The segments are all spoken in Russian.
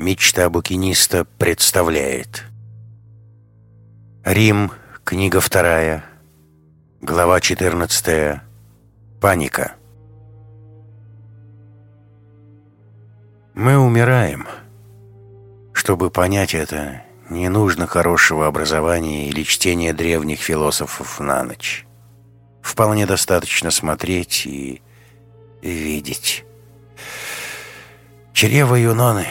Мечта букиниста представляет. Рим, книга вторая, глава 14. Паника. Мы умираем. Чтобы понять это, не нужно хорошего образования или чтения древних философов на ночь. Вполне достаточно смотреть и видеть. Чрево Юноны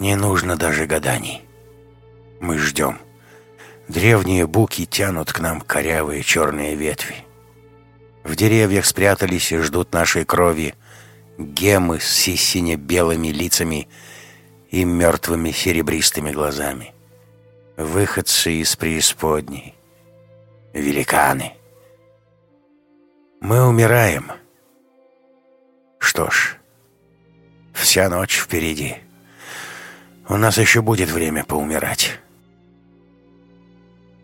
не нужно даже гаданий. Мы ждем. Древние буки тянут к нам корявые черные ветви. В деревьях спрятались и ждут нашей крови гемы с сине-белыми лицами и мертвыми серебристыми глазами. Выходцы из преисподней. Великаны. Мы умираем. Что ж, вся ночь впереди. У нас еще будет время поумирать.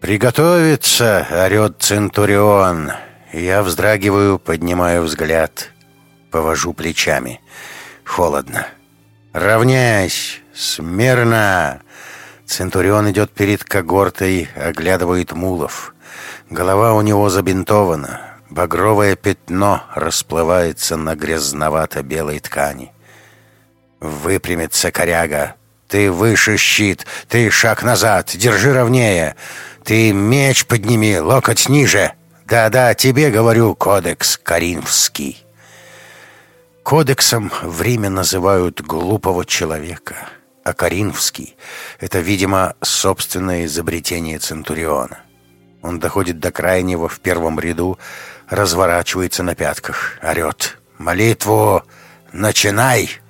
«Приготовиться!» — орет Центурион. Я вздрагиваю, поднимаю взгляд, повожу плечами. Холодно. «Равняйсь! Смирно!» Центурион идет перед когортой, оглядывает мулов. Голова у него забинтована. Багровое пятно расплывается на грязновато-белой ткани. Выпрямится коряга. «Ты выше щит! Ты шаг назад! Держи ровнее!» «Ты меч подними, локоть ниже!» «Да-да, тебе говорю, кодекс Каринфский!» Кодексом в Риме называют глупого человека, а Каринфский — это, видимо, собственное изобретение Центуриона. Он доходит до крайнего в первом ряду, разворачивается на пятках, орет «Молитву! Начинай!»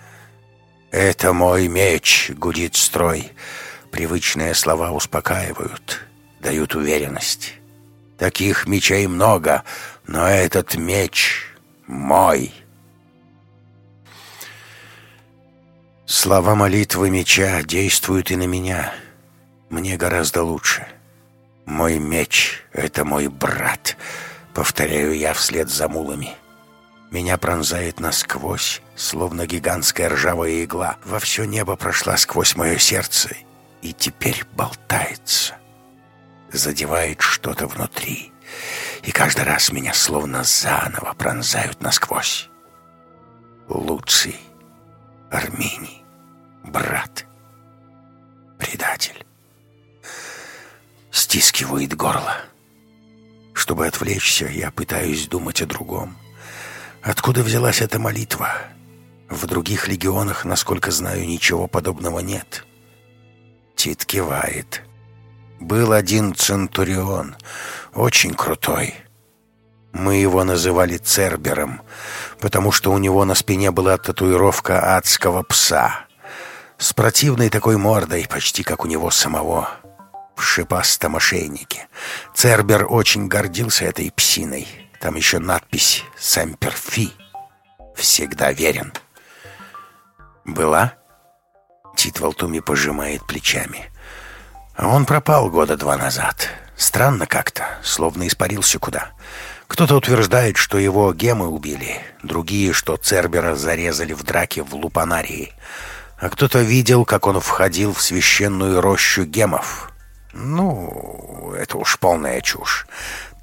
«Это мой меч!» — гудит строй. Привычные слова успокаивают дают уверенность. Таких мечей много, но этот меч мой. Слова молитвы меча действуют и на меня. Мне гораздо лучше. Мой меч — это мой брат, повторяю я вслед за мулами. Меня пронзает насквозь, словно гигантская ржавая игла. Во все небо прошла сквозь мое сердце и теперь болтается задевает что-то внутри, и каждый раз меня словно заново пронзают насквозь. Луций, Арминий, брат, предатель. Стискивает горло. Чтобы отвлечься, я пытаюсь думать о другом. Откуда взялась эта молитва? В других легионах, насколько знаю, ничего подобного нет. Тит кивает. Был один Центурион, очень крутой. Мы его называли Цербером, потому что у него на спине была татуировка адского пса. С противной такой мордой, почти как у него самого, в шипастом ошейнике. Цербер очень гордился этой псиной. Там еще надпись «Сэмпер Фи». «Всегда верен». «Была?» Тит Валтуми пожимает плечами. Он пропал года два назад. Странно как-то, словно испарился куда. Кто-то утверждает, что его гемы убили, другие, что Цербера зарезали в драке в Лупанарии. А кто-то видел, как он входил в священную рощу гемов. Ну, это уж полная чушь.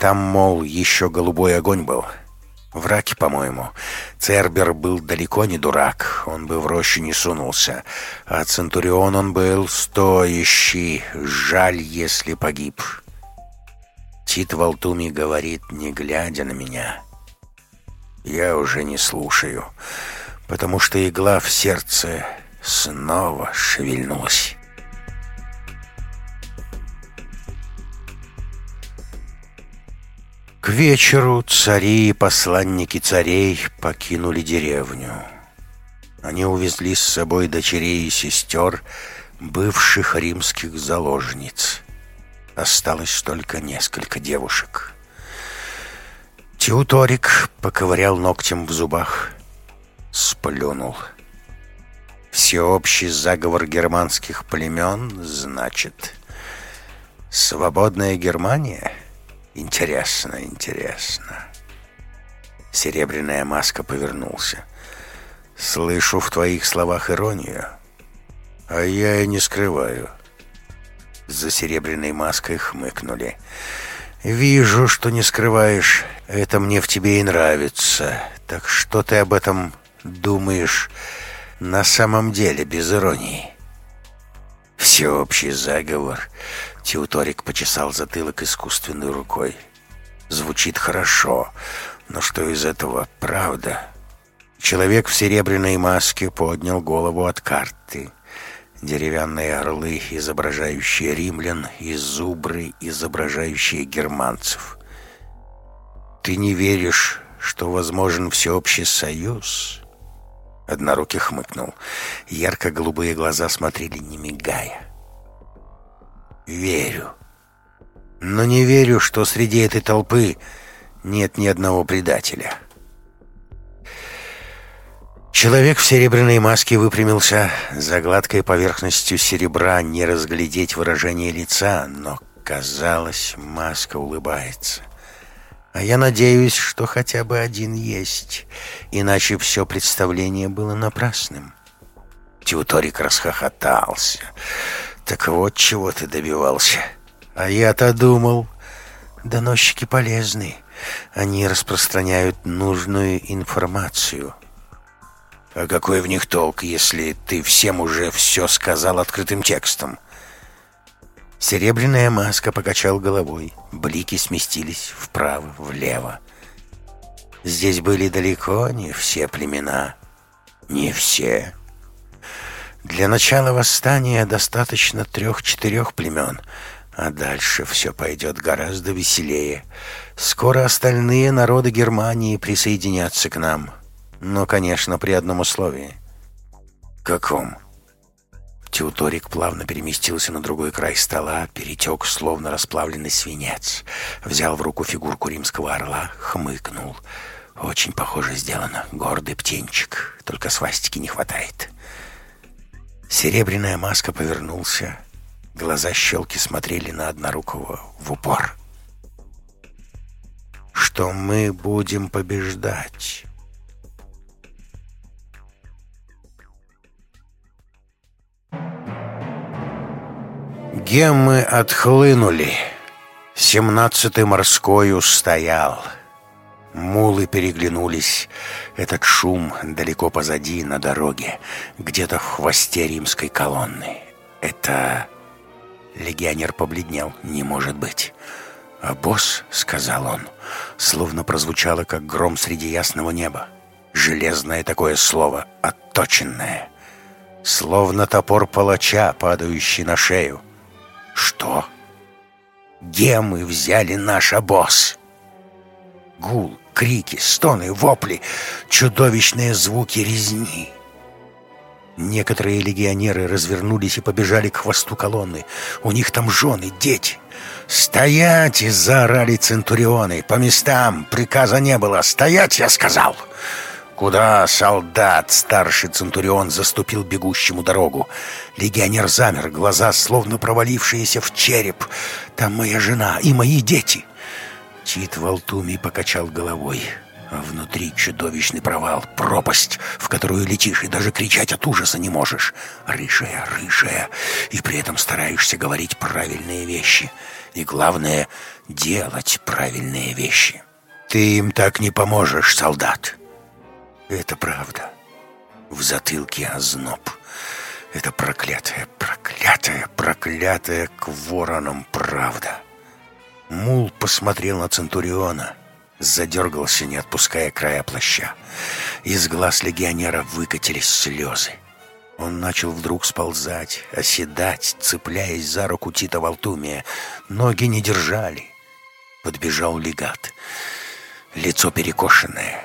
Там, мол, еще голубой огонь был. Враки, по-моему. Цербер был далеко не дурак, он бы в рощу не сунулся. А Центурион он был стоящий, жаль, если погиб. Тит Валтуми говорит, не глядя на меня. Я уже не слушаю, потому что игла в сердце снова шевельнулась. К вечеру цари и посланники царей покинули деревню. Они увезли с собой дочерей и сестер, бывших римских заложниц. Осталось только несколько девушек. Теуторик поковырял ногтем в зубах, сплюнул. Всеобщий заговор германских племен, значит, свободная Германия — Интересно, интересно. Серебряная маска повернулся. Слышу в твоих словах иронию. А я и не скрываю. За серебряной маской хмыкнули. «Вижу, что не скрываешь. Это мне в тебе и нравится. Так что ты об этом думаешь на самом деле, без иронии?» «Всеобщий заговор». Теуторик почесал затылок искусственной рукой. «Звучит хорошо, но что из этого правда?» Человек в серебряной маске поднял голову от карты. Деревянные орлы, изображающие римлян, и зубры, изображающие германцев. «Ты не веришь, что возможен всеобщий союз?» Однорукий хмыкнул. Ярко-голубые глаза смотрели, не мигая. «Верю. Но не верю, что среди этой толпы нет ни одного предателя». Человек в серебряной маске выпрямился. За гладкой поверхностью серебра не разглядеть выражение лица, но, казалось, маска улыбается. А я надеюсь, что хотя бы один есть, иначе все представление было напрасным. Тeuторик расхохотался. «Так вот чего ты добивался. А я-то думал, доносчики полезны. Они распространяют нужную информацию». А какой в них толк, если ты всем уже все сказал открытым текстом? Серебряная маска покачал головой. Блики сместились вправо, влево. Здесь были далеко не все племена. Не все. Для начала восстания достаточно трех-четырех племен, а дальше все пойдет гораздо веселее. Скоро остальные народы Германии присоединятся к нам. Но, конечно, при одном условии. Каком? Теуторик плавно переместился на другой край стола, перетек, словно расплавленный свинец. Взял в руку фигурку римского орла, хмыкнул. Очень похоже сделано. Гордый птенчик. Только свастики не хватает. Серебряная маска повернулся. Глаза щелки смотрели на однорукого в упор. «Что мы будем побеждать?» Геммы отхлынули. Семнадцатый морской устоял. Мулы переглянулись. Этот шум далеко позади, на дороге, где-то в хвосте римской колонны. Это... Легионер побледнел. Не может быть. «А босс», — сказал он, словно прозвучало, как гром среди ясного неба. Железное такое слово, отточенное. Словно топор палача, падающий на шею. Что? Гемы взяли наш обоз. Гул, крики, стоны, вопли, чудовищные звуки резни. Некоторые легионеры развернулись и побежали к хвосту колонны. У них там жены, дети. «Стоять!» — заорали центурионы. «По местам! Приказа не было! Стоять!» — я сказал. «Куда, солдат?» — старший Центурион заступил бегущему дорогу. Легионер замер, глаза словно провалившиеся в череп. «Там моя жена и мои дети!» Тит Валтуми покачал головой. А внутри чудовищный провал, пропасть, в которую летишь и даже кричать от ужаса не можешь. Рыжая, рыжая, и при этом стараешься говорить правильные вещи. И главное — делать правильные вещи. Ты им так не поможешь, солдат. Это правда. В затылке озноб. Это проклятая, проклятая, проклятая к воронам правда. Мул посмотрел на Центуриона, задергался, не отпуская края плаща. Из глаз легионера выкатились слезы. Он начал вдруг сползать, оседать, цепляясь за руку Тита Валтумия. Ноги не держали. Подбежал легат. Лицо перекошенное,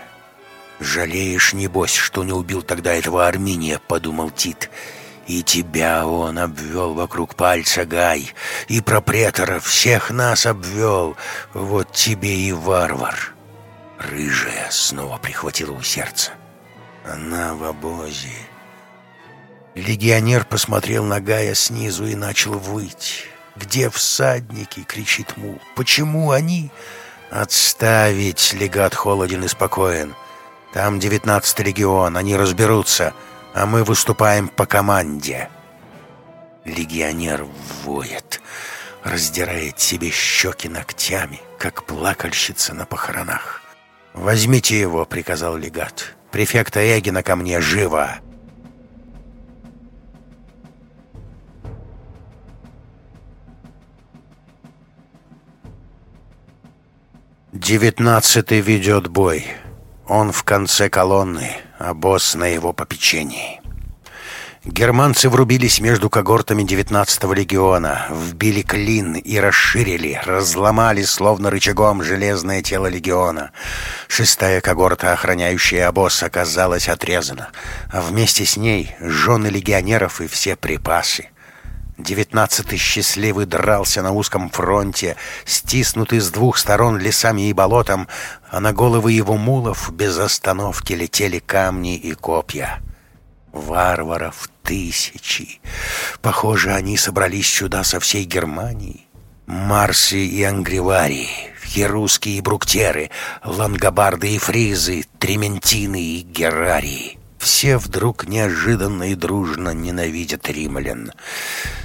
«Жалеешь, небось, что не убил тогда этого Арминия», — подумал Тит. «И тебя он обвел вокруг пальца, Гай, и пропретора всех нас обвел. Вот тебе и варвар». Рыжая снова прихватила у сердца. Она в обозе. Легионер посмотрел на Гая снизу и начал выть. «Где всадники?» — кричит Мул. «Почему они?» «Отставить!» — легат холоден и спокоен. Там девятнадцатый легион, они разберутся, а мы выступаем по команде. Легионер воет, раздирает себе щеки ногтями, как плакальщица на похоронах. «Возьмите его», — приказал легат. «Префекта Эгина ко мне живо!» Девятнадцатый ведет бой. Он в конце колонны, а босс на его попечении. Германцы врубились между когортами 19-го легиона, вбили клин и расширили, разломали словно рычагом железное тело легиона. Шестая когорта, охраняющая обоз, оказалась отрезана, а вместе с ней жены легионеров и все припасы. Девятнадцатый счастливый дрался на узком фронте, стиснутый с двух сторон лесами и болотом, а на головы его мулов без остановки летели камни и копья. Варваров тысячи. Похоже, они собрались сюда со всей Германии. Марси и Ангриварии, Херусские и Бруктеры, Лангобарды и Фризы, Трементины и Герарии. Все вдруг неожиданно и дружно ненавидят римлян.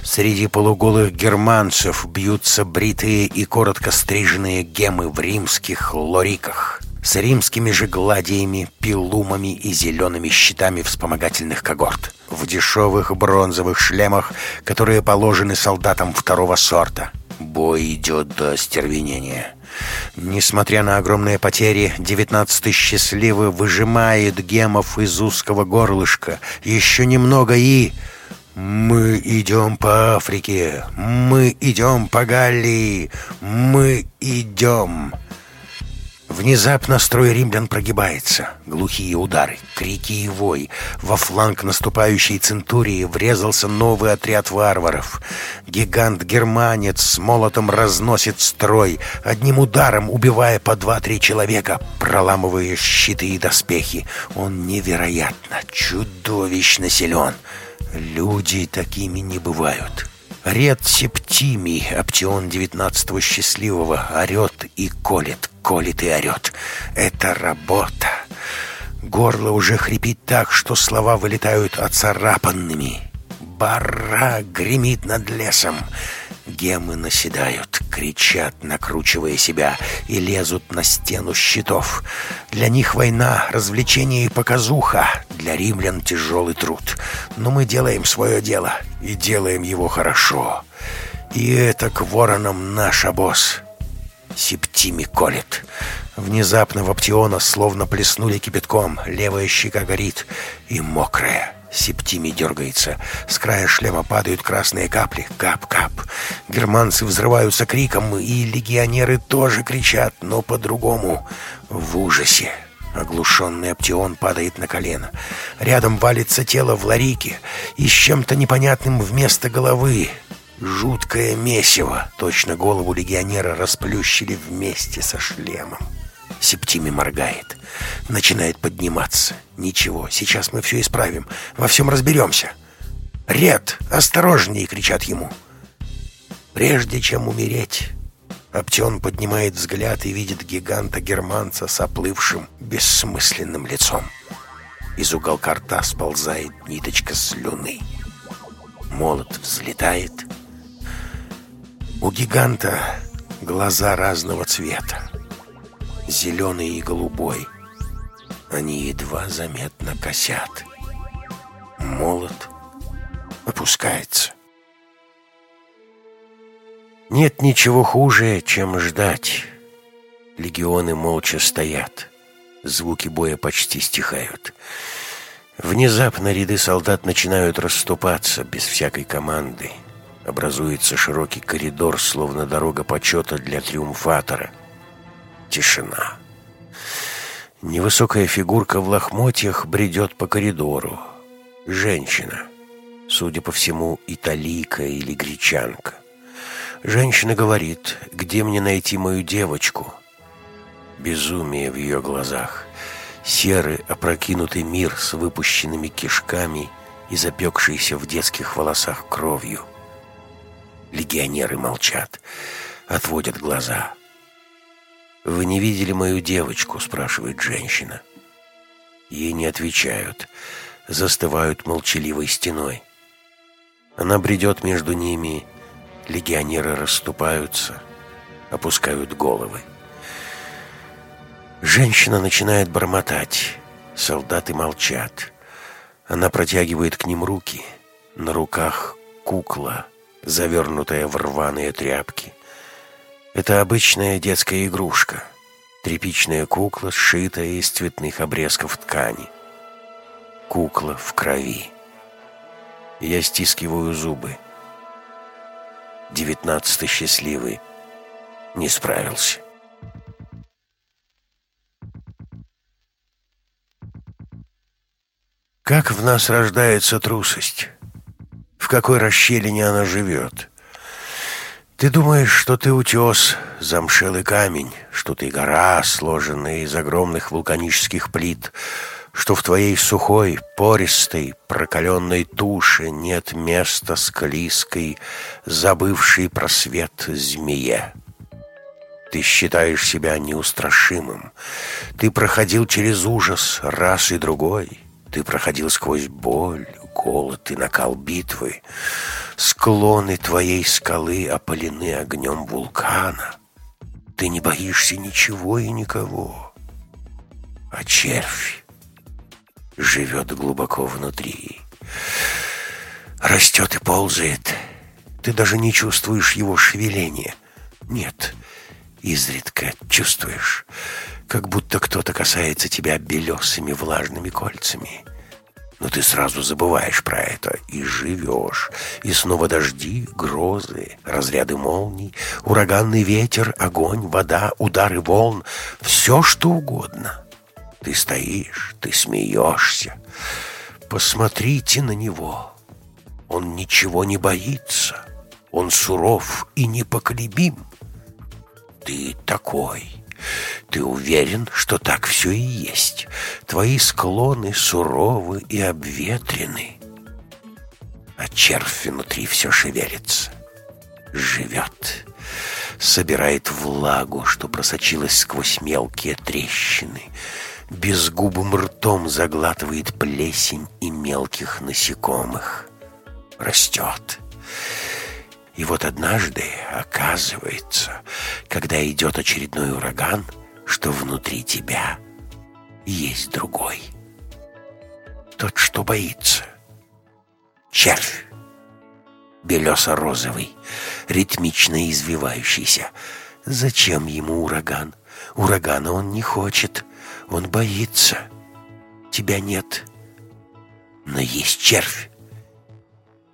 Среди полуголых германцев бьются бритые и коротко стриженные гемы в римских лориках с римскими же гладиями, пилумами и зелеными щитами вспомогательных когорт, в дешевых бронзовых шлемах, которые положены солдатам второго сорта. Бой идет до остервенения. Несмотря на огромные потери, девятнадцатый счастливый выжимает гемов из узкого горлышка. Еще немного и... «Мы идем по Африке! Мы идем по Галлии! Мы идем!» Внезапно строй римлян прогибается. Глухие удары, крики и вой. Во фланг наступающей центурии врезался новый отряд варваров. Гигант-германец с молотом разносит строй, одним ударом убивая по два-три человека, проламывая щиты и доспехи. Он невероятно, чудовищно силен. Люди такими не бывают. Ред Септимий, Аптион девятнадцатого счастливого, орет и колет, колет и орет. Это работа. Горло уже хрипит так, что слова вылетают оцарапанными. Бара гремит над лесом. Гемы наседают, кричат, накручивая себя, и лезут на стену щитов. Для них война, развлечение и показуха, для римлян тяжелый труд. Но мы делаем свое дело, и делаем его хорошо. И это к воронам наш обоз. Септими колет. Внезапно в Аптиона словно плеснули кипятком, левая щека горит и мокрая. Септими дергается. С края шлема падают красные капли. Кап-кап. Германцы взрываются криком, и легионеры тоже кричат, но по-другому. В ужасе. Оглушенный Аптион падает на колено. Рядом валится тело в ларике и с чем-то непонятным вместо головы. Жуткое месиво. Точно голову легионера расплющили вместе со шлемом. Септими моргает. Начинает подниматься. Ничего, сейчас мы все исправим. Во всем разберемся. «Ред, осторожнее!» — кричат ему. Прежде чем умереть, Аптеон поднимает взгляд и видит гиганта-германца с оплывшим, бессмысленным лицом. Из уголка рта сползает ниточка слюны. Молот взлетает. У гиганта глаза разного цвета зеленый и голубой. Они едва заметно косят. Молот опускается. Нет ничего хуже, чем ждать. Легионы молча стоят. Звуки боя почти стихают. Внезапно ряды солдат начинают расступаться без всякой команды. Образуется широкий коридор, словно дорога почета для триумфатора — Тишина. Невысокая фигурка в лохмотьях бредет по коридору. Женщина. Судя по всему, италийка или гречанка. Женщина говорит, где мне найти мою девочку? Безумие в ее глазах. Серый, опрокинутый мир с выпущенными кишками и запекшийся в детских волосах кровью. Легионеры молчат, отводят глаза. «Вы не видели мою девочку?» — спрашивает женщина. Ей не отвечают, застывают молчаливой стеной. Она бредет между ними, легионеры расступаются, опускают головы. Женщина начинает бормотать, солдаты молчат. Она протягивает к ним руки. На руках кукла, завернутая в рваные тряпки. Это обычная детская игрушка. Тряпичная кукла, сшитая из цветных обрезков ткани. Кукла в крови. Я стискиваю зубы. Девятнадцатый счастливый не справился. Как в нас рождается трусость? В какой расщелине она живет? Ты думаешь, что ты утес, замшелый камень, что ты гора, сложенная из огромных вулканических плит, что в твоей сухой, пористой, прокаленной туше нет места склизкой, забывшей просвет змее. Ты считаешь себя неустрашимым. Ты проходил через ужас раз и другой. Ты проходил сквозь боль, голод и накал битвы. Склоны твоей скалы опалены огнем вулкана. Ты не боишься ничего и никого. А червь живет глубоко внутри. Растет и ползает. Ты даже не чувствуешь его шевеления. Нет, изредка чувствуешь, как будто кто-то касается тебя белесыми влажными кольцами. Но ты сразу забываешь про это и живешь. И снова дожди, грозы, разряды молний, ураганный ветер, огонь, вода, удары волн. Все, что угодно. Ты стоишь, ты смеешься. Посмотрите на него. Он ничего не боится. Он суров и непоколебим. Ты такой. Ты уверен, что так все и есть? Твои склоны суровы и обветрены. А червь внутри все шевелится. Живет. Собирает влагу, что просочилась сквозь мелкие трещины. Безгубым ртом заглатывает плесень и мелких насекомых. Растет. И вот однажды оказывается, когда идет очередной ураган, что внутри тебя есть другой. Тот, что боится. Червь. Белесо-розовый, ритмично извивающийся. Зачем ему ураган? Урагана он не хочет. Он боится. Тебя нет. Но есть червь.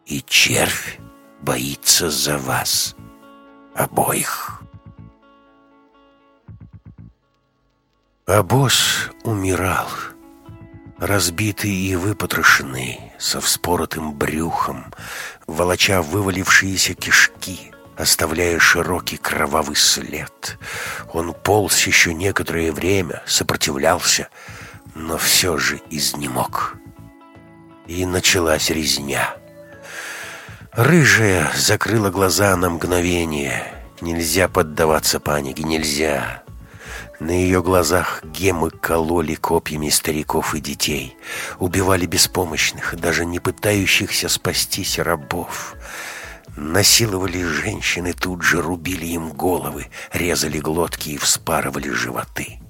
И червь боится за вас обоих. А босс умирал, разбитый и выпотрошенный, со вспоротым брюхом, волоча вывалившиеся кишки, оставляя широкий кровавый след. Он полз еще некоторое время, сопротивлялся, но все же изнемог. И началась резня — Рыжая закрыла глаза на мгновение. Нельзя поддаваться панике, нельзя. На ее глазах гемы кололи копьями стариков и детей, убивали беспомощных, даже не пытающихся спастись рабов. Насиловали женщины, тут же рубили им головы, резали глотки и вспарывали животы.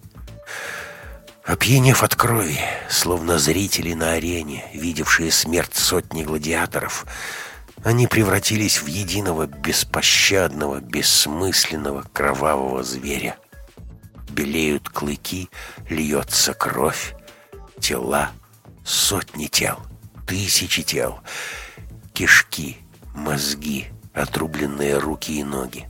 Опьянев от крови, словно зрители на арене, видевшие смерть сотни гладиаторов, они превратились в единого беспощадного, бессмысленного кровавого зверя. Белеют клыки, льется кровь, тела, сотни тел, тысячи тел, кишки, мозги, отрубленные руки и ноги,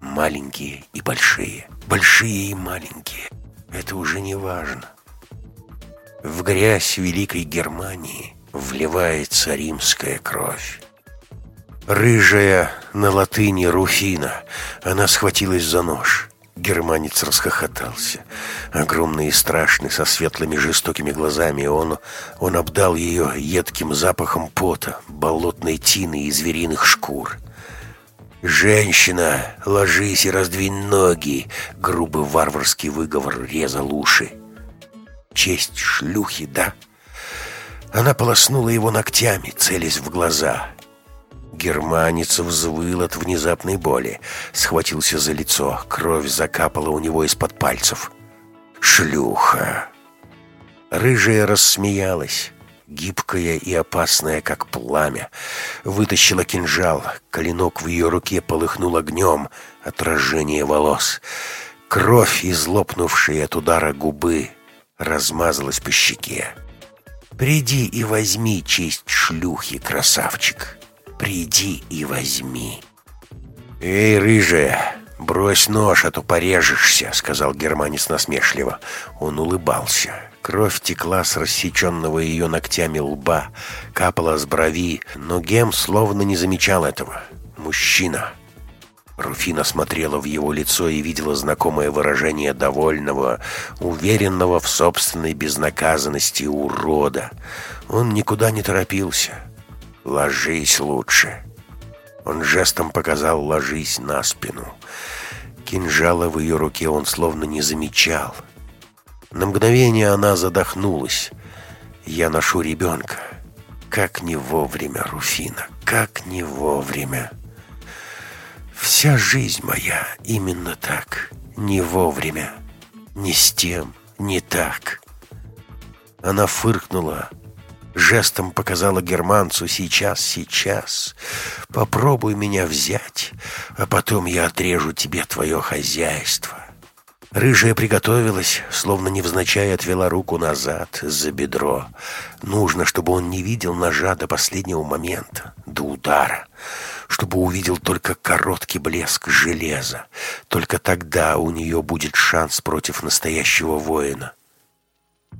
маленькие и большие, большие и маленькие. Это уже не важно. В грязь Великой Германии вливается римская кровь. Рыжая на латыни Руфина. Она схватилась за нож. Германец расхохотался. Огромный и страшный, со светлыми жестокими глазами, он, он обдал ее едким запахом пота, болотной тины и звериных шкур. «Женщина, ложись и раздвинь ноги!» Грубый варварский выговор резал уши. «Честь шлюхи, да?» Она полоснула его ногтями, целясь в глаза — Германец взвыл от внезапной боли, схватился за лицо, кровь закапала у него из-под пальцев. «Шлюха!» Рыжая рассмеялась, гибкая и опасная, как пламя. Вытащила кинжал, клинок в ее руке полыхнул огнем, отражение волос. Кровь, излопнувшая от удара губы, размазалась по щеке. «Приди и возьми честь шлюхи, красавчик!» Приди и возьми». «Эй, рыжая, брось нож, а то порежешься», — сказал германец насмешливо. Он улыбался. Кровь текла с рассеченного ее ногтями лба, капала с брови, но Гем словно не замечал этого. «Мужчина». Руфина смотрела в его лицо и видела знакомое выражение довольного, уверенного в собственной безнаказанности урода. Он никуда не торопился. «Ложись лучше». Он жестом показал «ложись на спину». Кинжала в ее руке он словно не замечал. На мгновение она задохнулась. «Я ношу ребенка. Как не вовремя, Руфина, как не вовремя». Вся жизнь моя именно так, не вовремя, не с тем, не так. Она фыркнула, Жестом показала германцу «Сейчас, сейчас. Попробуй меня взять, а потом я отрежу тебе твое хозяйство». Рыжая приготовилась, словно невзначай отвела руку назад, за бедро. Нужно, чтобы он не видел ножа до последнего момента, до удара, чтобы увидел только короткий блеск железа. Только тогда у нее будет шанс против настоящего воина.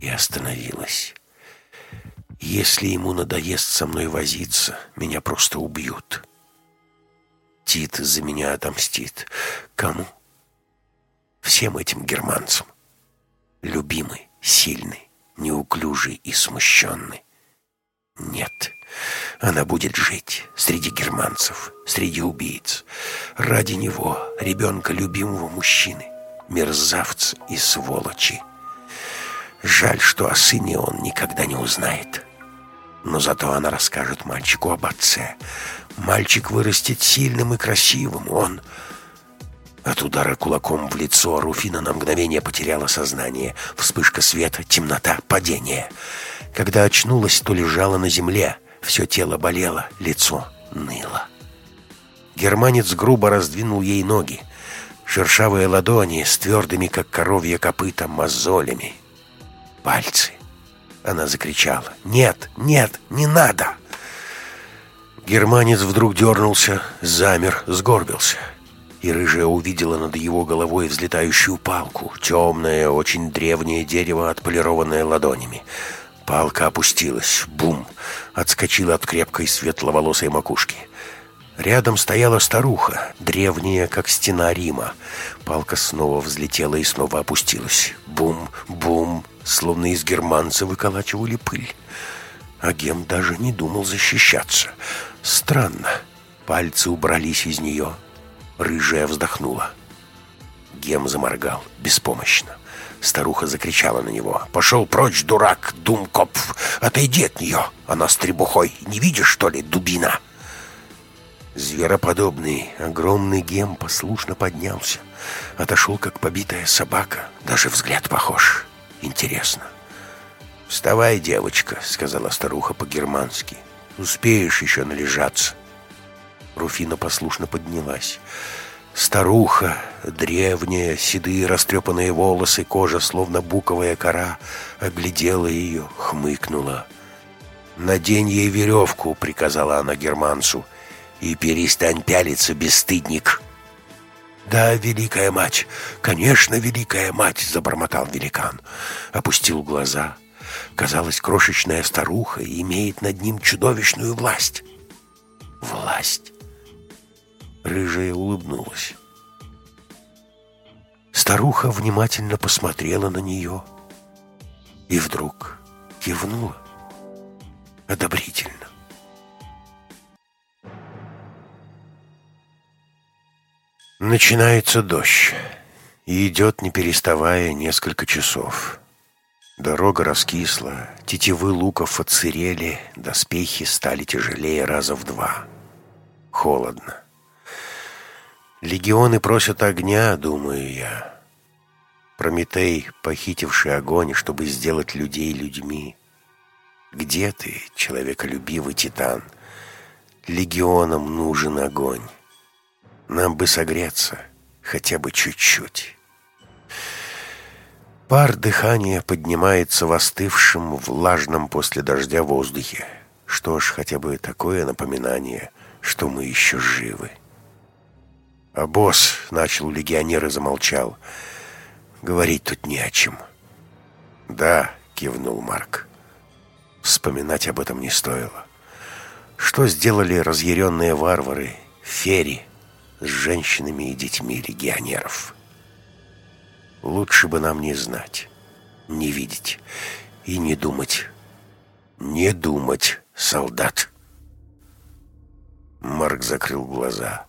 И остановилась. Если ему надоест со мной возиться, меня просто убьют. Тит за меня отомстит. Кому? Всем этим германцам. Любимый, сильный, неуклюжий и смущенный. Нет, она будет жить среди германцев, среди убийц. Ради него, ребенка любимого мужчины, мерзавца и сволочи. Жаль, что о сыне он никогда не узнает. Но зато она расскажет мальчику об отце. Мальчик вырастет сильным и красивым. Он... От удара кулаком в лицо Руфина на мгновение потеряла сознание. Вспышка света, темнота, падение. Когда очнулась, то лежала на земле. Все тело болело, лицо ныло. Германец грубо раздвинул ей ноги. Шершавые ладони с твердыми, как коровье копыта, мозолями. Пальцы. Она закричала. «Нет, нет, не надо!» Германец вдруг дернулся, замер, сгорбился. И рыжая увидела над его головой взлетающую палку, темное, очень древнее дерево, отполированное ладонями. Палка опустилась, бум, отскочила от крепкой светловолосой макушки. Рядом стояла старуха, древняя, как стена Рима. Палка снова взлетела и снова опустилась. Бум, бум, словно из германца выколачивали пыль. А Гем даже не думал защищаться. Странно. Пальцы убрались из нее. Рыжая вздохнула. Гем заморгал, беспомощно. Старуха закричала на него. «Пошел прочь, дурак, думкопф! Отойди от нее! Она с требухой! Не видишь, что ли, дубина?» Звероподобный, огромный гем послушно поднялся. Отошел, как побитая собака. Даже взгляд похож. Интересно. «Вставай, девочка», — сказала старуха по-германски. «Успеешь еще належаться». Руфина послушно поднялась. Старуха, древняя, седые растрепанные волосы, кожа, словно буковая кора, оглядела ее, хмыкнула. «Надень ей веревку», — приказала она германцу, — и перестань пялиться, бесстыдник!» «Да, великая мать, конечно, великая мать!» — забормотал великан. Опустил глаза. Казалось, крошечная старуха имеет над ним чудовищную власть. Власть. Рыжая улыбнулась. Старуха внимательно посмотрела на нее и вдруг кивнула одобрительно. Начинается дождь. И идет, не переставая, несколько часов. Дорога раскисла, тетивы луков отсырели, доспехи стали тяжелее раза в два. Холодно. Легионы просят огня, думаю я. Прометей, похитивший огонь, чтобы сделать людей людьми. Где ты, человеколюбивый титан? Легионам нужен огонь. Нам бы согреться хотя бы чуть-чуть. Пар дыхания поднимается в остывшем, влажном после дождя воздухе. Что ж, хотя бы такое напоминание, что мы еще живы. «А босс», — начал легионер и замолчал, — «говорить тут не о чем». «Да», — кивнул Марк. Вспоминать об этом не стоило. Что сделали разъяренные варвары, фери, с женщинами и детьми легионеров? Лучше бы нам не знать, не видеть и не думать. Не думать, солдат. Марк закрыл глаза.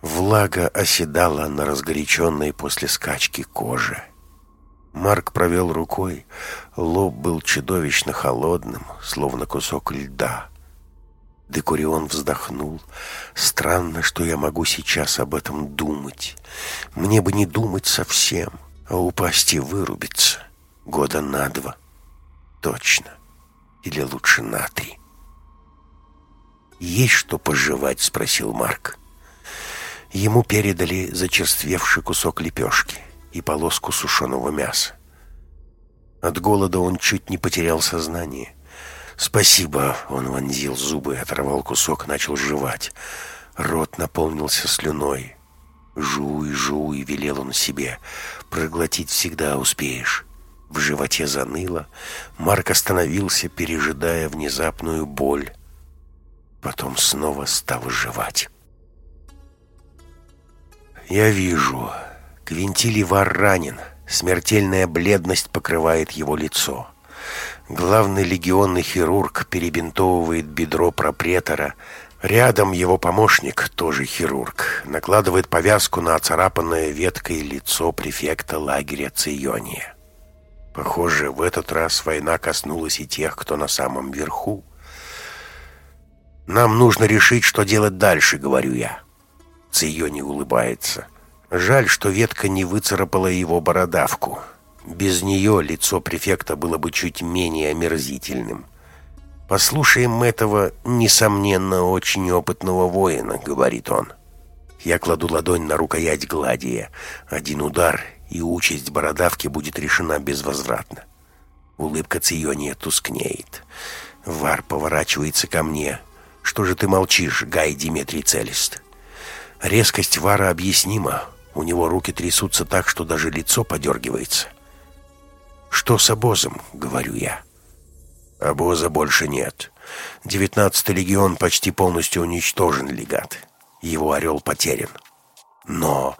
Влага оседала на разгоряченной после скачки коже. Марк провел рукой. Лоб был чудовищно холодным, словно кусок льда. Декурион вздохнул. «Странно, что я могу сейчас об этом думать. Мне бы не думать совсем, а упасть и вырубиться. Года на два. Точно. Или лучше на три». «Есть что пожевать?» — спросил Марк. Ему передали зачерствевший кусок лепешки и полоску сушеного мяса. От голода он чуть не потерял сознание. «Спасибо!» — он вонзил зубы, оторвал кусок, начал жевать. Рот наполнился слюной. «Жуй, жуй!» — велел он себе. «Проглотить всегда успеешь». В животе заныло. Марк остановился, пережидая внезапную боль. Потом снова стал жевать. «Я вижу. Квинтиливар ранен. Смертельная бледность покрывает его лицо. Главный легионный хирург перебинтовывает бедро пропретора. Рядом его помощник, тоже хирург, накладывает повязку на оцарапанное веткой лицо префекта лагеря Циония. Похоже, в этот раз война коснулась и тех, кто на самом верху. «Нам нужно решить, что делать дальше», — говорю я. Циони улыбается. Жаль, что ветка не выцарапала его бородавку. Без нее лицо префекта было бы чуть менее омерзительным. «Послушаем этого, несомненно, очень опытного воина», — говорит он. Я кладу ладонь на рукоять гладия. Один удар, и участь бородавки будет решена безвозвратно. Улыбка Циония тускнеет. Вар поворачивается ко мне. «Что же ты молчишь, Гай Диметрий Целест?» Резкость Вара объяснима. У него руки трясутся так, что даже лицо подергивается. «Что с обозом?» — говорю я. «Обоза больше нет. Девятнадцатый легион почти полностью уничтожен, легат. Его орел потерян. Но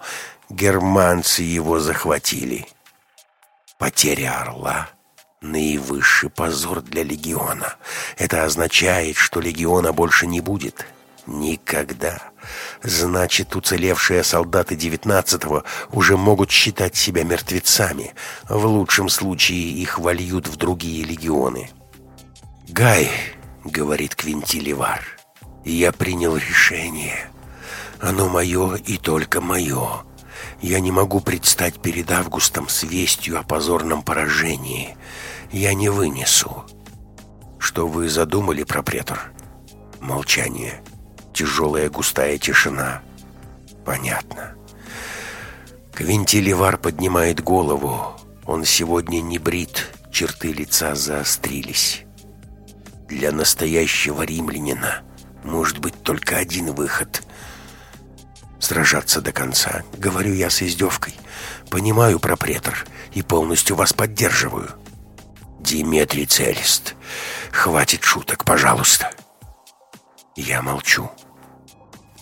германцы его захватили. Потеря орла — наивысший позор для легиона. Это означает, что легиона больше не будет». Никогда. Значит, уцелевшие солдаты девятнадцатого уже могут считать себя мертвецами. В лучшем случае их вольют в другие легионы. «Гай», — говорит Квинтиливар, — «я принял решение. Оно мое и только мое. Я не могу предстать перед Августом с вестью о позорном поражении. Я не вынесу». «Что вы задумали, пропретор?» Молчание тяжелая густая тишина. Понятно. Квинтиливар поднимает голову. Он сегодня не брит, черты лица заострились. Для настоящего римлянина может быть только один выход — сражаться до конца. Говорю я с издевкой. Понимаю, пропретор, и полностью вас поддерживаю. Диметрий Целест, хватит шуток, пожалуйста. Я молчу.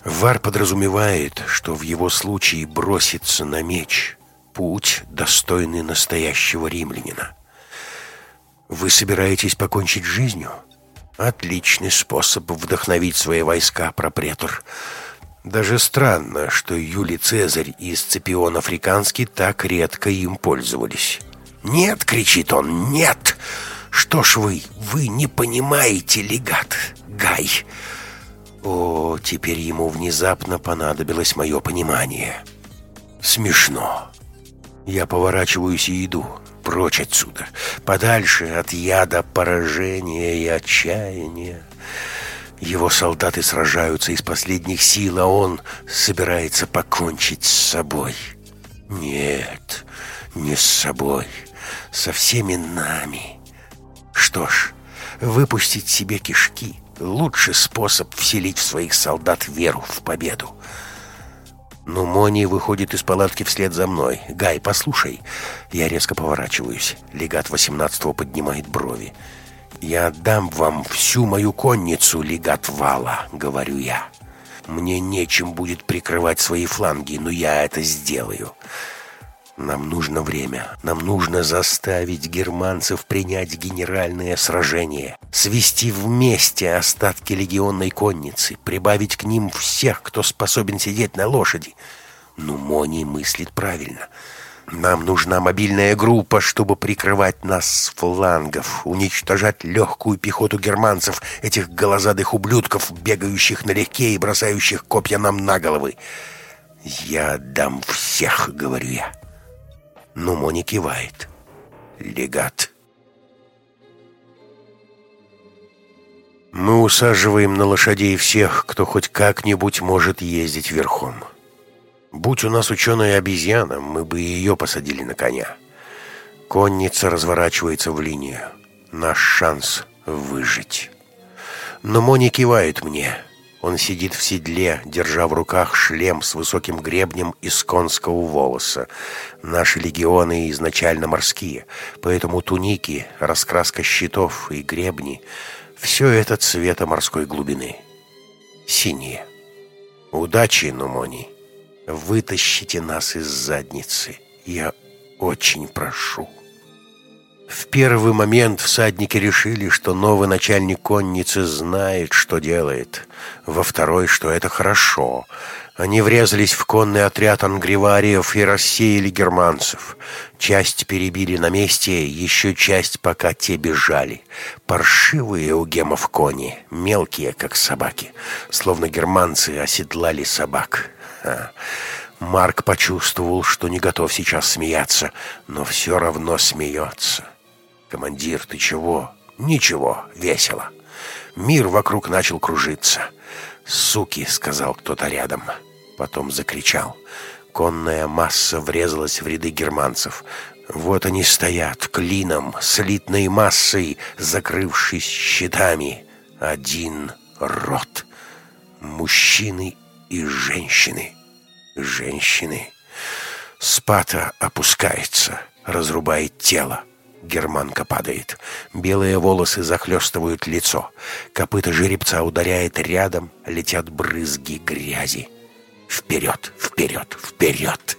Вар подразумевает, что в его случае броситься на меч — путь, достойный настоящего римлянина. Вы собираетесь покончить жизнью? Отличный способ вдохновить свои войска, пропретор. Даже странно, что Юлий Цезарь и Сципион Африканский так редко им пользовались. «Нет!» — кричит он. «Нет! Что ж вы, вы не понимаете, легат, Гай!» О, теперь ему внезапно понадобилось мое понимание. Смешно. Я поворачиваюсь и иду прочь отсюда, подальше от яда поражения и отчаяния. Его солдаты сражаются из последних сил, а он собирается покончить с собой. Нет, не с собой, со всеми нами. Что ж, выпустить себе кишки — лучший способ вселить в своих солдат веру в победу. Но Мони выходит из палатки вслед за мной. «Гай, послушай!» Я резко поворачиваюсь. Легат 18-го поднимает брови. «Я отдам вам всю мою конницу, легат Вала», — говорю я. «Мне нечем будет прикрывать свои фланги, но я это сделаю». Нам нужно время. Нам нужно заставить германцев принять генеральное сражение, свести вместе остатки легионной конницы, прибавить к ним всех, кто способен сидеть на лошади. Но Мони мыслит правильно. Нам нужна мобильная группа, чтобы прикрывать нас с флангов, уничтожать легкую пехоту германцев, этих голозадых ублюдков, бегающих налегке и бросающих копья нам на головы. «Я отдам всех», — говорю я. Но Мони кивает. «Легат». Мы усаживаем на лошадей всех, кто хоть как-нибудь может ездить верхом. Будь у нас ученая обезьяна, мы бы ее посадили на коня. Конница разворачивается в линию. Наш шанс выжить. Но Мони кивает мне. Он сидит в седле, держа в руках шлем с высоким гребнем из конского волоса. Наши легионы изначально морские, поэтому туники, раскраска щитов и гребни — все это цвета морской глубины. Синие. Удачи, Нумони. Вытащите нас из задницы. Я очень прошу. В первый момент всадники решили, что новый начальник конницы знает, что делает. Во второй, что это хорошо. Они врезались в конный отряд ангривариев и рассеяли германцев. Часть перебили на месте, еще часть пока те бежали. Паршивые у гемов кони, мелкие, как собаки. Словно германцы оседлали собак. Ха. Марк почувствовал, что не готов сейчас смеяться, но все равно смеется. «Командир, ты чего?» «Ничего, весело». Мир вокруг начал кружиться. «Суки!» — сказал кто-то рядом. Потом закричал. Конная масса врезалась в ряды германцев. Вот они стоят, клином, слитной массой, закрывшись щитами. Один род. Мужчины и женщины. Женщины. Спата опускается, разрубает тело. Германка падает. Белые волосы захлестывают лицо. Копыта жеребца ударяет рядом, летят брызги грязи. Вперед, вперед, вперед!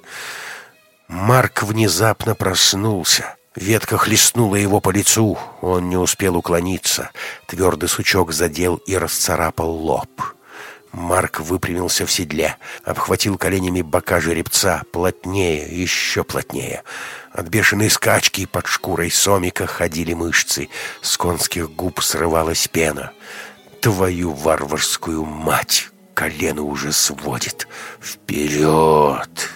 Марк внезапно проснулся. Ветка хлестнула его по лицу. Он не успел уклониться. Твердый сучок задел и расцарапал лоб. Марк выпрямился в седле, обхватил коленями бока жеребца, плотнее, еще плотнее. От бешеной скачки под шкурой сомика ходили мышцы, с конских губ срывалась пена. «Твою варварскую мать!» Колено уже сводит. «Вперед!»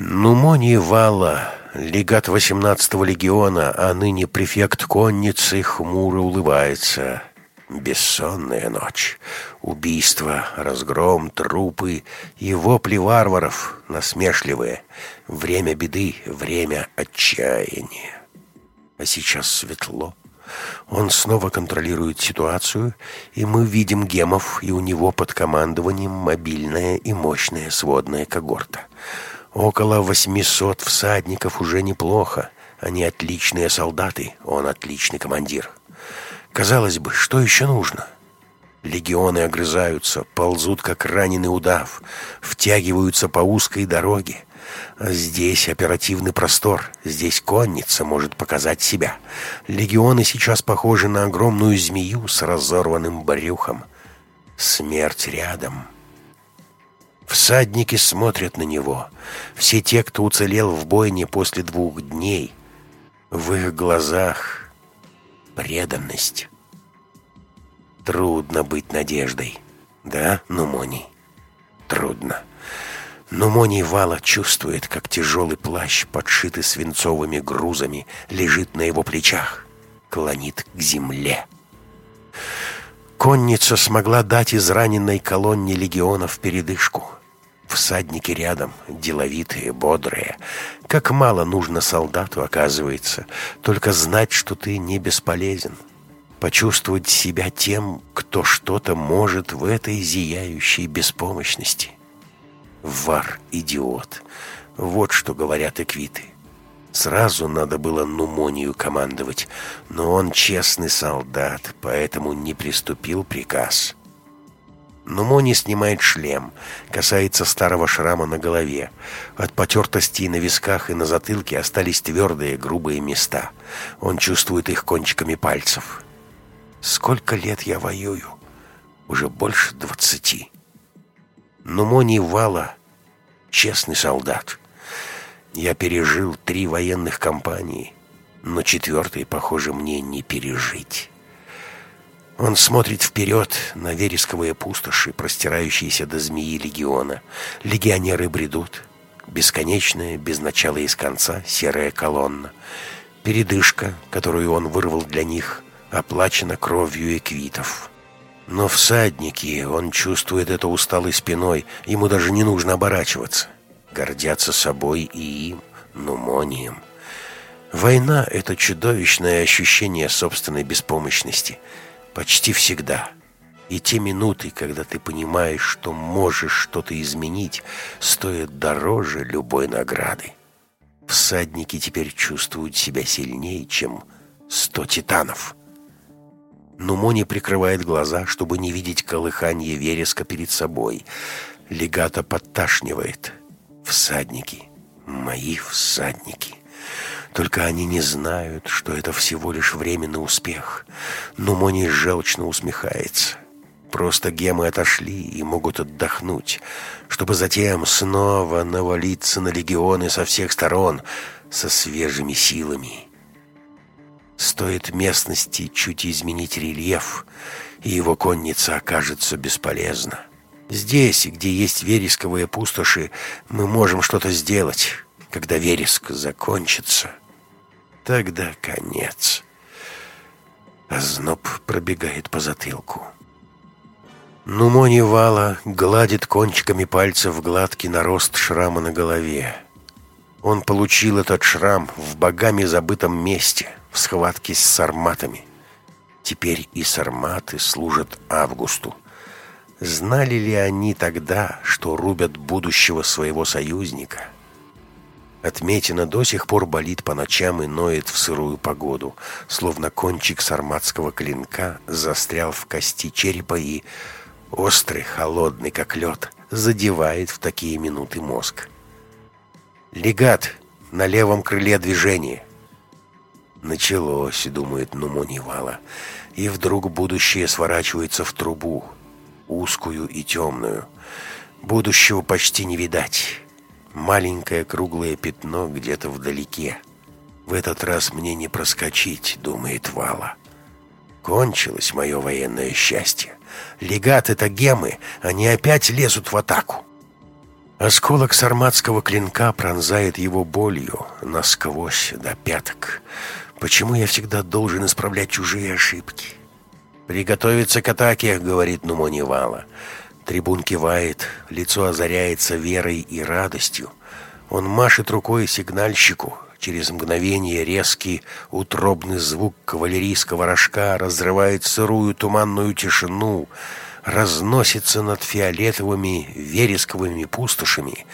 Нумони Вала легат 18-го легиона, а ныне префект конницы, хмуро улыбается. Бессонная ночь, убийства, разгром, трупы и вопли варваров, насмешливые. Время беды, время отчаяния. А сейчас светло. Он снова контролирует ситуацию, и мы видим гемов, и у него под командованием мобильная и мощная сводная когорта — Около 800 всадников уже неплохо. Они отличные солдаты, он отличный командир. Казалось бы, что еще нужно? Легионы огрызаются, ползут, как раненый удав, втягиваются по узкой дороге. Здесь оперативный простор, здесь конница может показать себя. Легионы сейчас похожи на огромную змею с разорванным брюхом. Смерть рядом — Всадники смотрят на него. Все те, кто уцелел в бойне после двух дней. В их глазах преданность. Трудно быть надеждой, да, Нумони? Трудно. Нумоний Вала чувствует, как тяжелый плащ, подшитый свинцовыми грузами, лежит на его плечах, клонит к земле. Конница смогла дать израненной колонне легионов передышку. Всадники рядом, деловитые, бодрые. Как мало нужно солдату, оказывается, только знать, что ты не бесполезен. Почувствовать себя тем, кто что-то может в этой зияющей беспомощности. Вар — идиот. Вот что говорят эквиты. Сразу надо было Нумонию командовать, но он честный солдат, поэтому не приступил приказ. Нумони снимает шлем, касается старого шрама на голове. От потертостей на висках и на затылке остались твердые, грубые места. Он чувствует их кончиками пальцев. «Сколько лет я воюю?» «Уже больше двадцати». Нумони Вала — честный солдат. Я пережил три военных кампании, но четвертой, похоже, мне не пережить. Он смотрит вперед на вересковые пустоши, простирающиеся до змеи легиона. Легионеры бредут. Бесконечная, без начала и с конца, серая колонна. Передышка, которую он вырвал для них, оплачена кровью эквитов. Но всадники, он чувствует это усталой спиной, ему даже не нужно оборачиваться гордятся собой и им, Нумонием. Война — это чудовищное ощущение собственной беспомощности. Почти всегда. И те минуты, когда ты понимаешь, что можешь что-то изменить, стоят дороже любой награды. Всадники теперь чувствуют себя сильнее, чем сто титанов. Нумони прикрывает глаза, чтобы не видеть колыхание вереска перед собой. Легата подташнивает — Всадники, мои всадники. Только они не знают, что это всего лишь временный успех. Но Мони желчно усмехается. Просто гемы отошли и могут отдохнуть, чтобы затем снова навалиться на легионы со всех сторон со свежими силами. Стоит местности чуть изменить рельеф, и его конница окажется бесполезна. Здесь, где есть вересковые пустоши, мы можем что-то сделать. Когда вереск закончится, тогда конец. Озноб пробегает по затылку. Нумони Вала гладит кончиками пальцев гладкий нарост шрама на голове. Он получил этот шрам в богами забытом месте, в схватке с сарматами. Теперь и сарматы служат Августу. Знали ли они тогда, что рубят будущего своего союзника? Отметина до сих пор болит по ночам и ноет в сырую погоду, словно кончик сарматского клинка застрял в кости черепа и, острый, холодный, как лед, задевает в такие минуты мозг. «Легат! На левом крыле движение!» Началось, думает Нумонивала, и вдруг будущее сворачивается в трубу, узкую и темную. Будущего почти не видать. Маленькое круглое пятно где-то вдалеке. В этот раз мне не проскочить, думает Вала. Кончилось мое военное счастье. Легат это гемы, они опять лезут в атаку. Осколок сарматского клинка пронзает его болью насквозь до пяток. Почему я всегда должен исправлять чужие ошибки? «Приготовиться к атаке», — говорит Нумонивала. Трибун кивает, лицо озаряется верой и радостью. Он машет рукой сигнальщику. Через мгновение резкий утробный звук кавалерийского рожка разрывает сырую туманную тишину, разносится над фиолетовыми вересковыми пустошами,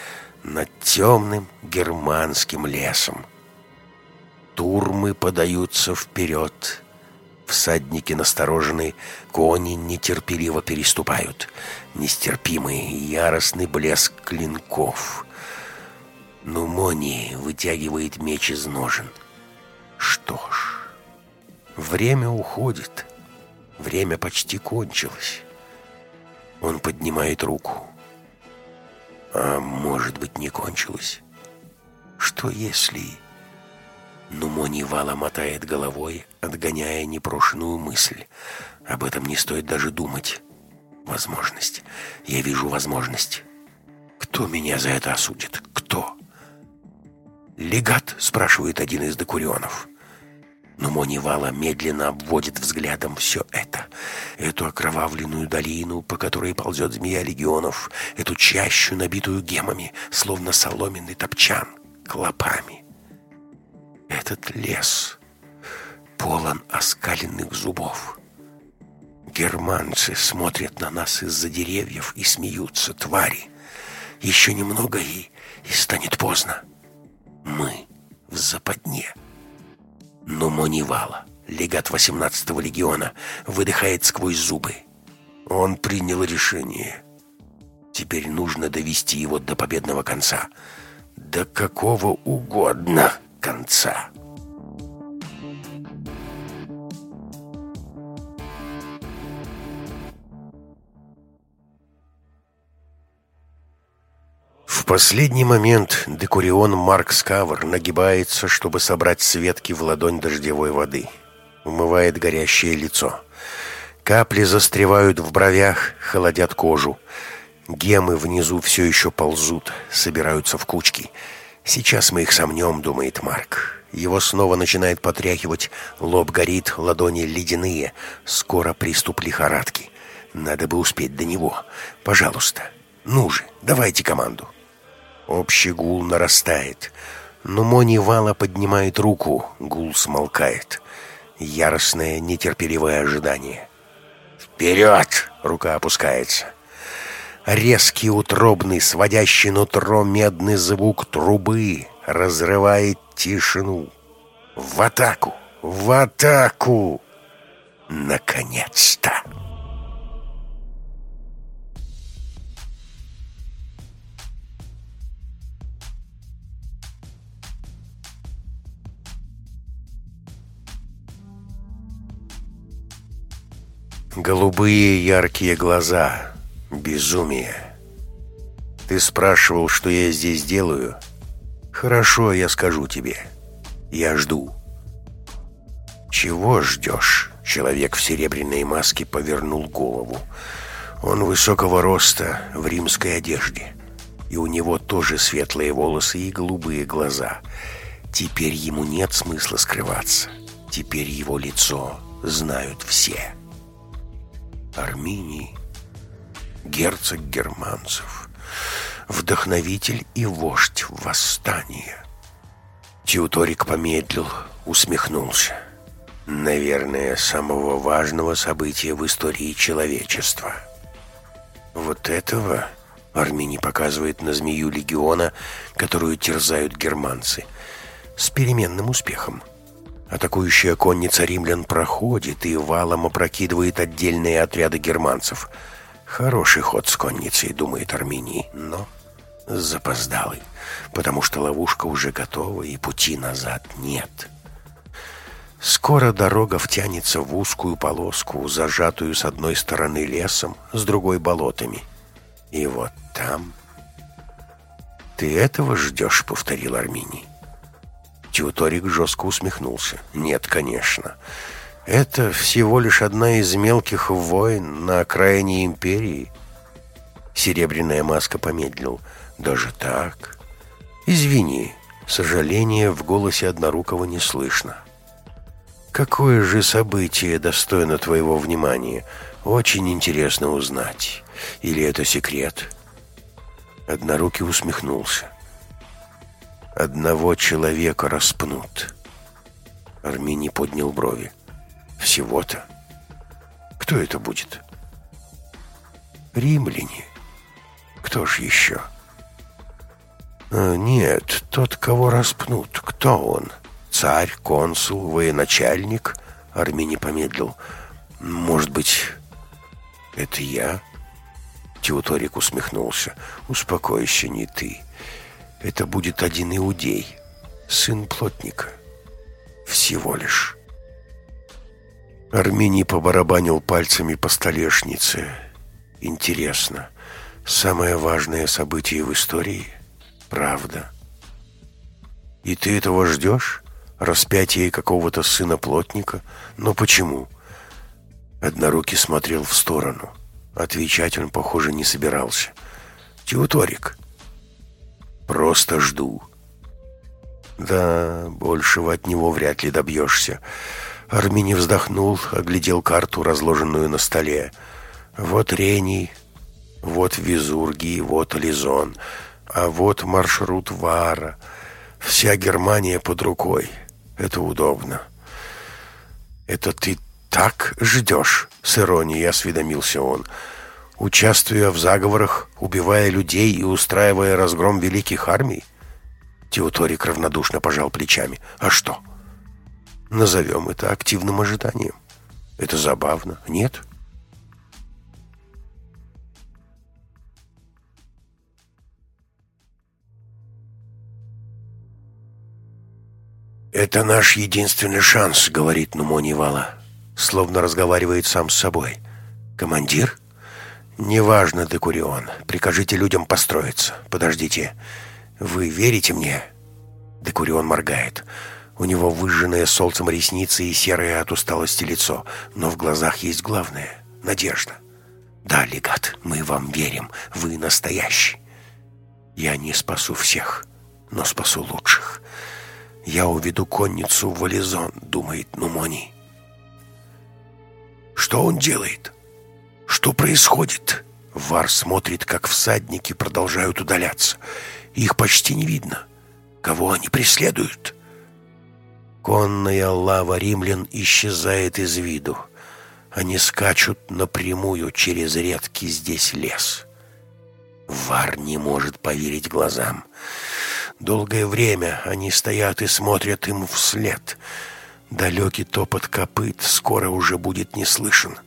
над темным германским лесом. Турмы подаются вперед, Всадники насторожены, кони нетерпеливо переступают. Нестерпимый яростный блеск клинков. Нумони вытягивает меч из ножен. Что ж, время уходит. Время почти кончилось. Он поднимает руку. А может быть, не кончилось? Что если... Но Монивала мотает головой, отгоняя непрошенную мысль. Об этом не стоит даже думать. Возможность. Я вижу возможность. Кто меня за это осудит? Кто? «Легат?» — спрашивает один из декурионов. Но Монивала медленно обводит взглядом все это. Эту окровавленную долину, по которой ползет змея легионов, эту чащу, набитую гемами, словно соломенный топчан, клопами. Этот лес полон оскаленных зубов. Германцы смотрят на нас из-за деревьев и смеются, твари. Еще немного и, и станет поздно. Мы в западне. Но Монивала, легат 18-го легиона, выдыхает сквозь зубы. Он принял решение. Теперь нужно довести его до победного конца. До какого угодно конца. Последний момент декурион Марк Скавр нагибается, чтобы собрать с ветки в ладонь дождевой воды. Умывает горящее лицо. Капли застревают в бровях, холодят кожу. Гемы внизу все еще ползут, собираются в кучки. «Сейчас мы их сомнем», — думает Марк. Его снова начинает потряхивать, лоб горит, ладони ледяные. Скоро приступ лихорадки. Надо бы успеть до него. Пожалуйста, ну же, давайте команду. Общий гул нарастает. Но Мони Вала поднимает руку, гул смолкает. Яростное, нетерпеливое ожидание. «Вперед!» — рука опускается. Резкий, утробный, сводящий нутро медный звук трубы разрывает тишину. «В атаку! В атаку!» Наконец-то! Голубые яркие глаза. Безумие. Ты спрашивал, что я здесь делаю? Хорошо, я скажу тебе. Я жду. Чего ждешь? Человек в серебряной маске повернул голову. Он высокого роста, в римской одежде. И у него тоже светлые волосы и голубые глаза. Теперь ему нет смысла скрываться. Теперь его лицо знают все. Арминии, герцог германцев, вдохновитель и вождь восстания. Теуторик помедлил, усмехнулся. Наверное, самого важного события в истории человечества. Вот этого Армини показывает на змею легиона, которую терзают германцы, с переменным успехом. Атакующая конница римлян проходит и валом опрокидывает отдельные отряды германцев. Хороший ход с конницей, думает Армений, но запоздалый, потому что ловушка уже готова и пути назад нет. Скоро дорога втянется в узкую полоску, зажатую с одной стороны лесом, с другой болотами. И вот там... «Ты этого ждешь?» — повторил Арминий. Теуторик жестко усмехнулся. «Нет, конечно. Это всего лишь одна из мелких войн на окраине империи». Серебряная маска помедлил. «Даже так?» «Извини, сожаления в голосе Однорукого не слышно». «Какое же событие достойно твоего внимания? Очень интересно узнать. Или это секрет?» Однорукий усмехнулся. Одного человека распнут. Армини поднял брови. Всего-то. Кто это будет? Римляне. Кто ж еще? А, нет, тот, кого распнут. Кто он? Царь, консул, военачальник? Армини помедлил. Может быть, это я? Теуторик усмехнулся. Успокойся, не ты это будет один иудей, сын плотника. Всего лишь. Армений побарабанил пальцами по столешнице. Интересно, самое важное событие в истории? Правда? И ты этого ждешь? Распятие какого-то сына плотника? Но почему? Однорукий смотрел в сторону. Отвечать он, похоже, не собирался. «Теуторик». «Просто жду». «Да, большего от него вряд ли добьешься». Армини вздохнул, оглядел карту, разложенную на столе. «Вот Рений, вот Визургий, вот Лизон, а вот маршрут Вара. Вся Германия под рукой. Это удобно». «Это ты так ждешь?» — с иронией осведомился он. «Участвуя в заговорах, убивая людей и устраивая разгром великих армий?» Теуторик равнодушно пожал плечами. «А что?» Назовем это активным ожиданием. Это забавно, нет?» «Это наш единственный шанс», — говорит Нумонивала. Словно разговаривает сам с собой. «Командир?» «Неважно, Декурион. Прикажите людям построиться. Подождите. Вы верите мне?» Декурион моргает. У него выжженные солнцем ресницы и серое от усталости лицо. Но в глазах есть главное — надежда. «Да, легат, мы вам верим. Вы настоящий. Я не спасу всех, но спасу лучших». «Я уведу конницу в Вализон», — думает Нумони. «Что он делает? Что происходит?» Вар смотрит, как всадники продолжают удаляться. Их почти не видно. Кого они преследуют? Конная лава римлян исчезает из виду. Они скачут напрямую через редкий здесь лес. Вар не может поверить глазам. Долгое время они стоят и смотрят им вслед. Далекий топот копыт скоро уже будет не слышен.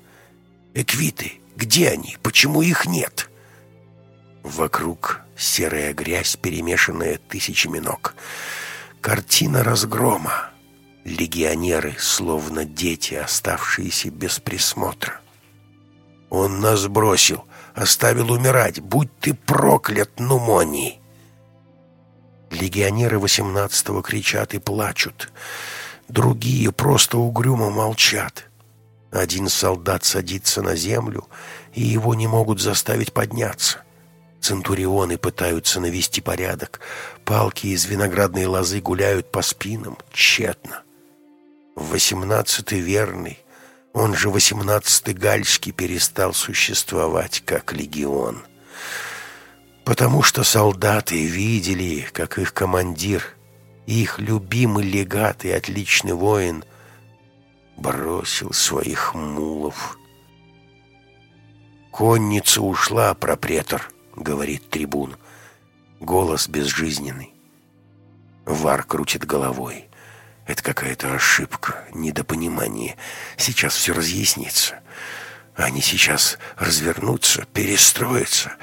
Эквиты, где они? Почему их нет? Вокруг серая грязь, перемешанная тысячами ног. Картина разгрома. Легионеры, словно дети, оставшиеся без присмотра. Он нас бросил, оставил умирать. Будь ты проклят, Нумоний! Легионеры восемнадцатого кричат и плачут. Другие просто угрюмо молчат. Один солдат садится на землю, и его не могут заставить подняться. Центурионы пытаются навести порядок. Палки из виноградной лозы гуляют по спинам. Тщетно. Восемнадцатый верный, он же восемнадцатый гальский, перестал существовать как легион потому что солдаты видели, как их командир, их любимый легат и отличный воин бросил своих мулов. «Конница ушла, пропретор», — говорит трибун. Голос безжизненный. Вар крутит головой. Это какая-то ошибка, недопонимание. Сейчас все разъяснится. Они сейчас развернутся, перестроятся —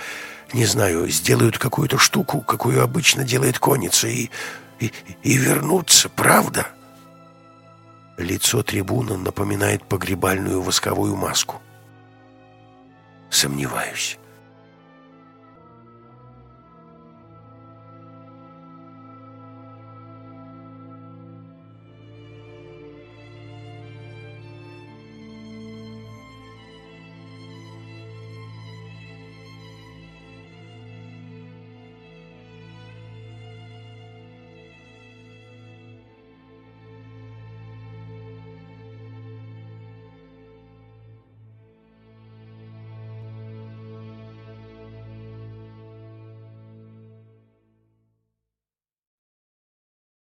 не знаю, сделают какую-то штуку, какую обычно делает конница, и, и, и вернутся, правда?» Лицо трибуна напоминает погребальную восковую маску. Сомневаюсь.